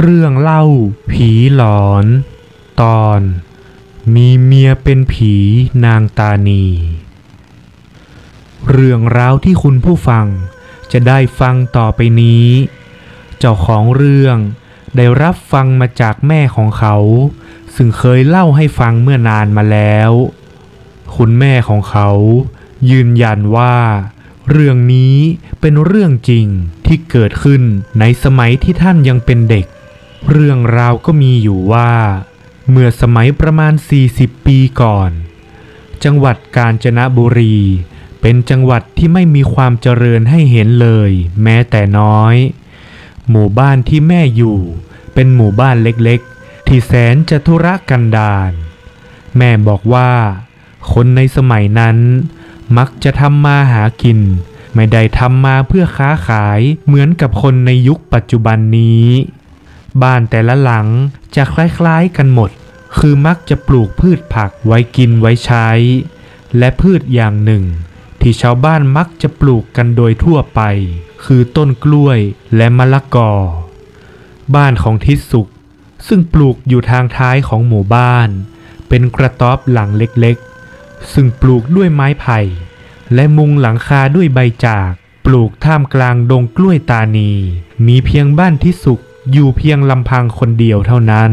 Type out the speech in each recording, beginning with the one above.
เรื่องเล่าผีหลอน ตอน มีเมียเป็นผีนางตานี เรื่องราวที่คุณผู้ฟังจะได้ฟังต่อไปนี้ เจ้าของเรื่องได้รับฟังมาจากแม่ของเขา ซึ่งเคยเล่าให้ฟังเมื่อนานมาแล้ว คุณแม่ของเขายืนยันว่าเรื่องนี้เป็นเรื่องจริงที่เกิดขึ้นในสมัยที่ท่านยังเป็นเด็ก เรื่องราวก็มีอยู่ว่า เมื่อสมัยประมาณ 40 ปีก่อน จังหวัดกาญจนบุรี เป็นจังหวัดที่ไม่มีความเจริญให้เห็นเลย แม้แต่น้อย หมู่บ้านที่แม่อยู่ เป็นหมู่บ้านเล็กๆ ที่แสนจะทุรกันดารแม่บอกว่า คนในสมัยนั้นมักจะทำมาหากิน ไม่ได้ทำมาเพื่อค้าขายเหมือนกับคนในยุคปัจจุบันนี้ บ้านแต่ละหลังจะคล้ายๆกันหมด คือมักจะปลูกพืชผักไว้กินไว้ใช้ และพืชอย่างหนึ่ง ที่ชาวบ้านมักจะปลูกกันโดยทั่วไป คือต้นกล้วยและมะละกอ บ้านของทิศสุข ซึ่งปลูกอยู่ทางท้ายของหมู่บ้าน เป็นกระต๊อบหลังเล็กๆ ซึ่งปลูกด้วยไม้ไผ่ และมุงหลังคาด้วยใบจาก ปลูกท่ามกลางดงกล้วยตานี มีเพียงบ้านทิศสุข อยู่เพียงลำพังคนเดียวเท่านั้น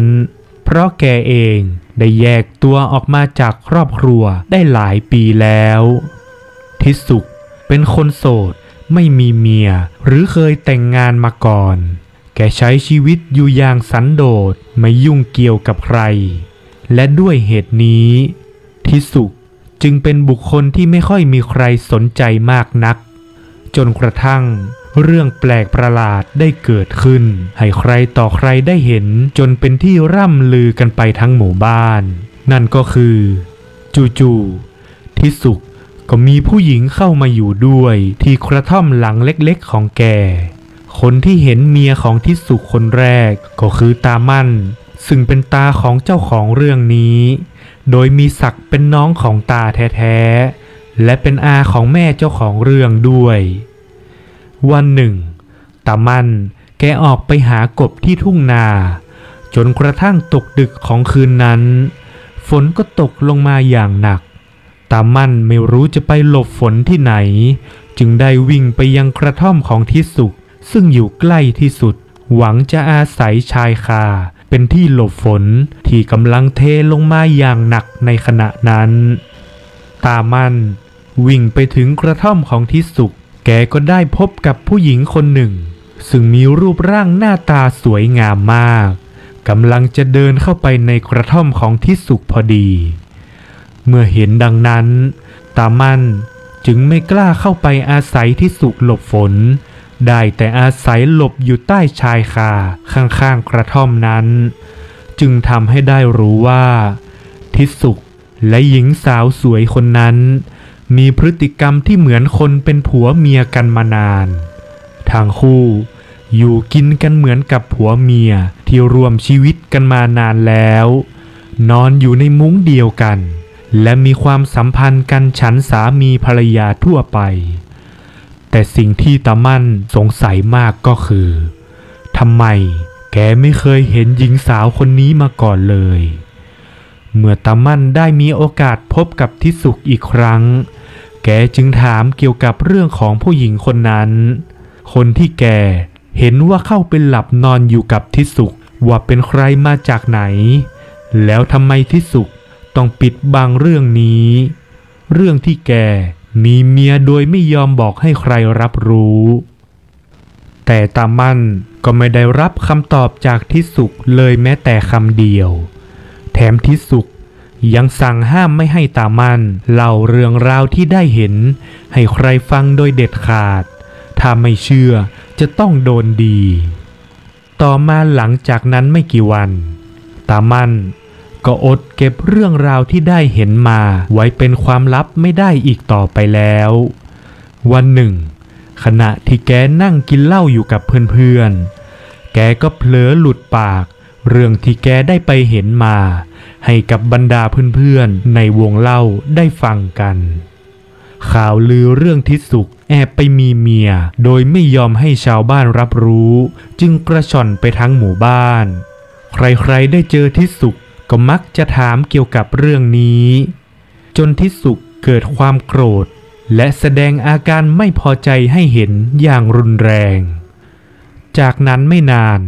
เพราะแกเองได้แยกตัวออกมาจากครอบครัวได้หลายปีแล้ว ทิสุขเป็นคนโสดไม่มีเมียหรือเคยแต่งงานมาก่อน แกใช้ชีวิตอยู่อย่างสันโดษไม่ยุ่งเกี่ยวกับใคร และด้วยเหตุนี้ ทิสุจึงเป็นบุคคลที่ไม่ค่อยมีใครสนใจมากนัก จนกระทั่ง เรื่องแปลกประหลาดได้เกิดขึ้น ให้ใครต่อใครได้เห็นจนเป็นที่ร่ำลือกันไปทั้งหมู่บ้าน นั่นก็คือ จู่ๆทิสุกก็มีผู้หญิงเข้ามาอยู่ด้วยที่กระท่อมหลังเล็กๆของแก คนที่เห็นเมียของทิสุคนแรกก็คือตามั่น ซึ่งเป็นตาของเจ้าของเรื่องนี้ โดยมีศักดิ์เป็นน้องของตาแท้ๆ และเป็นอาของแม่เจ้าของเรื่องด้วย วันหนึ่งตามันแกออกไปหากบที่ทุ่งนา จนกระทั่งตกดึกของคืนนั้น ฝนก็ตกลงมาอย่างหนักตามันไม่รู้จะไปหลบฝนที่ไหน จึงได้วิ่งไปยังกระท่อมของทิสุกซึ่งอยู่ใกล้ที่สุด หวังจะอาศัยชายคาเป็นที่หลบฝนที่กำลังเทลงมาอย่างหนักในขณะนั้น ตามันวิ่งไปถึงกระท่อมของทิสุก แกก็ได้พบกับผู้หญิงคนหนึ่ง ซึ่งมีรูปร่างหน้าตาสวยงามมากกำลังจะเดินเข้าไปในกระท่อมของทิสุกพอดี เมื่อเห็นดังนั้น ตามันจึงไม่กล้าเข้าไปอาศัยที่สุกหลบฝน ได้แต่อาศัยหลบอยู่ใต้ชายคาข้างๆกระท่อมนั้น จึงทำให้ได้รู้ว่า ทิสุกและหญิงสาวสวยคนนั้น มีพฤติกรรมที่เหมือนคนเป็นผัวเมียกันมานาน ทางคู่อยู่กินกันเหมือนกับผัวเมียที่รวมชีวิตกันมานานแล้ว นอนอยู่ในมุ้งเดียวกัน และมีความสัมพันธ์กันฉันสามีภรรยาทั่วไป แต่สิ่งที่ตามั่นสงสัยมากก็คือทำไมแกไม่เคยเห็นหญิงสาวคนนี้มาก่อนเลย เมื่อตามั่นได้มีโอกาสพบกับทิสุกอีกครั้ง แกจึงถามเกี่ยวกับเรื่องของผู้หญิงคนนั้น คนที่แกเห็นว่าเข้าไปหลับนอนอยู่กับทิสุกว่าเป็นใครมาจากไหน แล้วทำไมทิสุกต้องปิดบังเรื่องนี้ เรื่องที่แกมีเมียโดยไม่ยอมบอกให้ใครรับรู้ แต่ตามันก็ไม่ได้รับคำตอบจากทิสุกเลยแม้แต่คำเดียว แถมทิสุก ยังสั่งห้ามไม่ให้ตามันเล่าเรื่องราวที่ได้เห็น ให้ใครฟังโดยเด็ดขาด ถ้าไม่เชื่อจะต้องโดนดี ต่อมาหลังจากนั้นไม่กี่วัน ตามันก็อดเก็บเรื่องราวที่ได้เห็นมาไว้เป็นความลับไม่ได้อีกต่อไปแล้ว วันหนึ่ง ขณะที่แกนั่งกินเหล้าอยู่กับเพื่อนๆ แกก็เผลอหลุดปาก เรื่องที่แกได้ไปเห็นมา ให้กับบรรดาเพื่อนๆในวงเล่าได้ฟังกัน ข่าวลือเรื่องทิศสุกแอบไปมีเมีย โดยไม่ยอมให้ชาวบ้านรับรู้ จึงกระชอนไปทั้งหมู่บ้าน ใครๆได้เจอทิศสุกก็มักจะถามเกี่ยวกับเรื่องนี้ จนทิศสุกเกิดความโกรธ และแสดงอาการไม่พอใจให้เห็นอย่างรุนแรง จากนั้นไม่นาน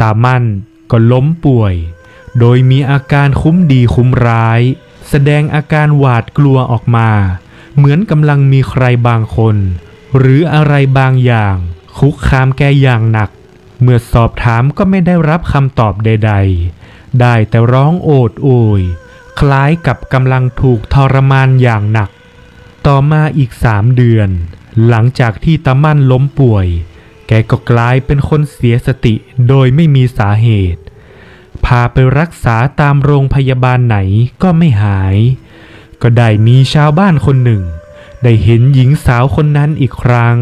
ตามั่นก็ล้มป่วย โดยมีอาการคุ้มดีคุ้มร้าย แสดงอาการหวาดกลัวออกมา เหมือนกำลังมีใครบางคน หรืออะไรบางอย่าง คุกคามแกอย่างหนัก เมื่อสอบถามก็ไม่ได้รับคำตอบใด ๆ ได้แต่ร้องโอดโอยคล้ายกับกำลังถูกทรมานอย่างหนัก ต่อมาอีกสามเดือน หลังจากที่ตามั่นล้มป่วย แกก็กลายเป็นคนเสียสติโดยไม่มีสาเหตุาไปรักษาตามโรงพยาบาลไหนก็ไม่หาย ก็ได้มีชาวบ้านคนหนึ่ง ได้เห็นหญิงสาวคนนั้นอีกครั้ง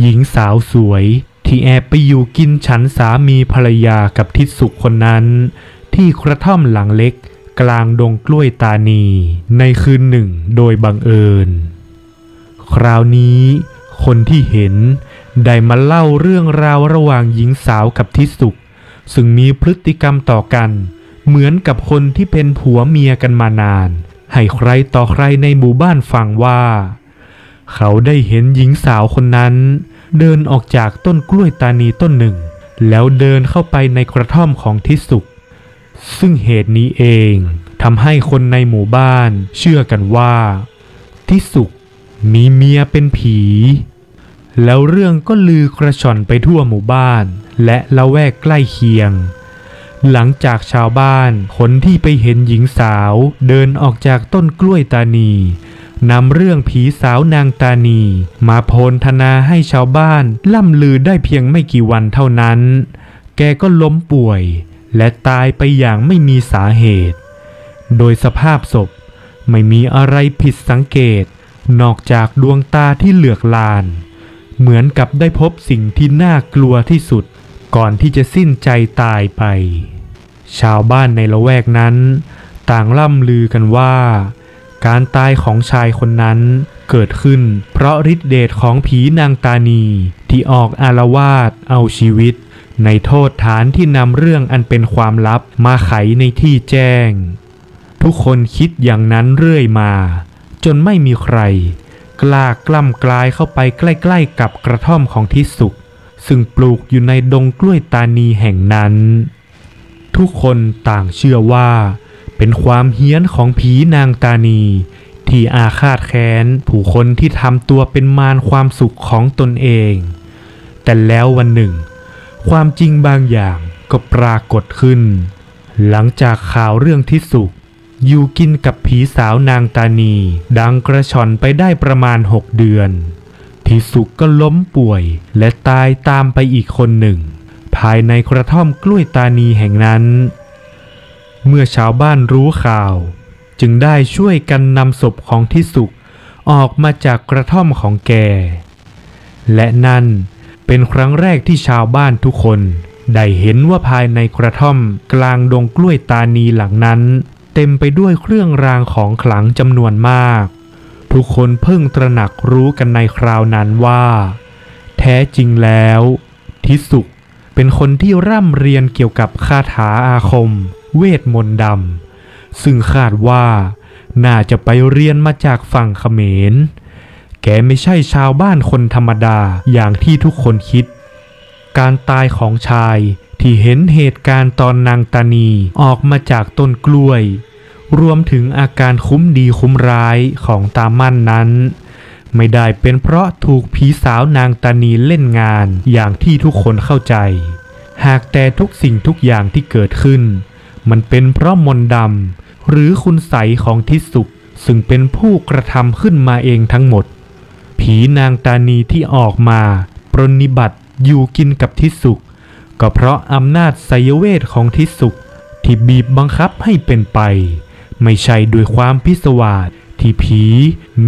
หญิงสาวสวยที่แอบไปอยู่กินฉันสามีภรรยากับทิศสุขคนนั้น ที่กระท่อมหลังเล็กกลางดงกล้วยตานี ในคืนหนึ่งโดยบังเอิญ คราวนี้คนที่เห็นได้มาเล่าเรื่องราวระหว่างหญิงสาวกับทิศสุข ซึ่งมีพฤติกรรมต่อกัน เหมือนกับคนที่เป็นผัวเมียกันมานาน ให้ใครต่อใครในหมู่บ้านฟังว่า เขาได้เห็นหญิงสาวคนนั้น เดินออกจากต้นกล้วยตานีต้นหนึ่ง แล้วเดินเข้าไปในกระท่อมของทิสุกซึ่งเหตุนี้เองทำให้คนในหมู่บ้านเชื่อกันว่า ทิสุกมีเมียเป็นผี แล้วเรื่องก็ลือกระชอนไปทั่วหมู่บ้าน และละแวกใกล้เคียง หลังจากชาวบ้านคนที่ไปเห็นหญิงสาว เดินออกจากต้นกล้วยตานีนำเรื่องผีสาวนางตานี มาโพลธนาให้ชาวบ้านล่ำลือได้เพียงไม่กี่วันเท่านั้น แกก็ล้มป่วย และตายไปอย่างไม่มีสาเหตุ โดยสภาพศพไม่มีอะไรผิดสังเกต นอกจากดวงตาที่เหลือกลาน เหมือนกับได้พบสิ่งที่น่ากลัวที่สุด ก่อนที่จะสิ้นใจตายไป ชาวบ้านในละแวกนั้น ต่างล่ำลือกันว่า การตายของชายคนนั้นเกิดขึ้น เพราะฤทธิเดชของผีนางตานีที่ออกอารวาสเอาชีวิต ในโทษฐานที่นำเรื่องอันเป็นความลับมาไขในที่แจ้ง ทุกคนคิดอย่างนั้นเรื่อยมา จนไม่มีใคร กล้ากล้ำกลายเข้าไปใกล้ๆกับกระท่อมของทิสุกซึ่งปลูกอยู่ในดงกล้วยตานีแห่งนั้น ทุกคนต่างเชื่อว่า เป็นความเฮี้ยนของผีนางตานี ที่อาฆาตแค้นผู้คนที่ทำตัวเป็นมารความสุขของตนเอง แต่แล้ววันหนึ่ง ความจริงบางอย่างก็ปรากฏขึ้น หลังจากข่าวเรื่องทิสุก อยู่กินกับผีสาวนางตานี ดังกระชอนไปได้ประมาณหกเดือนทิสุกก็ล้มป่วยและตายตามไปอีกคนหนึ่ง ภายในกระท่อมกล้วยตานีแห่งนั้น เมื่อชาวบ้านรู้ข่าว จึงได้ช่วยกันนำศพของทิสุกออกมาจากกระท่อมของแก และนั่นเป็นครั้งแรกที่ชาวบ้านทุกคน ได้เห็นว่าภายในกระท่อมกลางดงกล้วยตานีหลังนั้น เต็มไปด้วยเครื่องรางของขลังจำนวนมาก ทุกคนเพิ่งตระหนักรู้กันในคราวนั้นว่า แท้จริงแล้ว ทิสุเป็นคนที่ร่ำเรียนเกี่ยวกับคาถาอาคม เวทมนต์ดำซึ่งคาดว่าน่าจะไปเรียนมาจากฝั่งเขมร แกไม่ใช่ชาวบ้านคนธรรมดาอย่างที่ทุกคนคิด การตายของชาย ที่เห็นเหตุการณ์ตอนนางตานีออกมาจากต้นกล้วย รวมถึงอาการคุ้มดีคุ้มร้ายของตามั่นนั้น ไม่ได้เป็นเพราะถูกผีสาวนางตานีเล่นงานอย่างที่ทุกคนเข้าใจ หากแต่ทุกสิ่งทุกอย่างที่เกิดขึ้น มันเป็นเพราะมนต์ดำหรือคุณใสของทิสุกซึ่งเป็นผู้กระทำขึ้นมาเองทั้งหมด ผีนางตานีที่ออกมา ปรนนิบัติอยู่กินกับทิสุก ก็เพราะอำนาจไสยเวทของทิสุกที่บีบบังคับให้เป็นไป ไม่ใช่ด้วยความพิศวาสที่ผี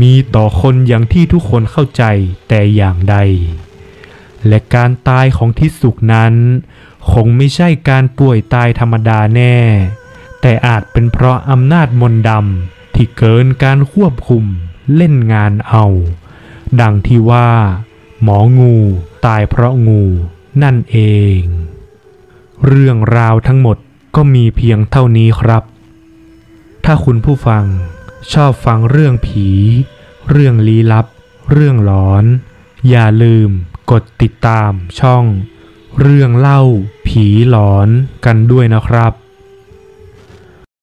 มีต่อคนอย่างที่ทุกคนเข้าใจแต่อย่างใด และการตายของทิสุกนั้น คงไม่ใช่การป่วยตายธรรมดาแน่ แต่อาจเป็นเพราะอำนาจมนต์ดำที่เกินการควบคุมเล่นงานเอา ดังที่ว่า หมองูตายเพราะงู นั่นเอง เรื่องราวทั้งหมดก็มีเพียงเท่านี้ครับ ถ้าคุณผู้ฟังชอบฟังเรื่องผี เรื่องลี้ลับ เรื่องหลอน อย่าลืมกดติดตามช่อง เรื่องเล่าผีหลอนกันด้วยนะครับ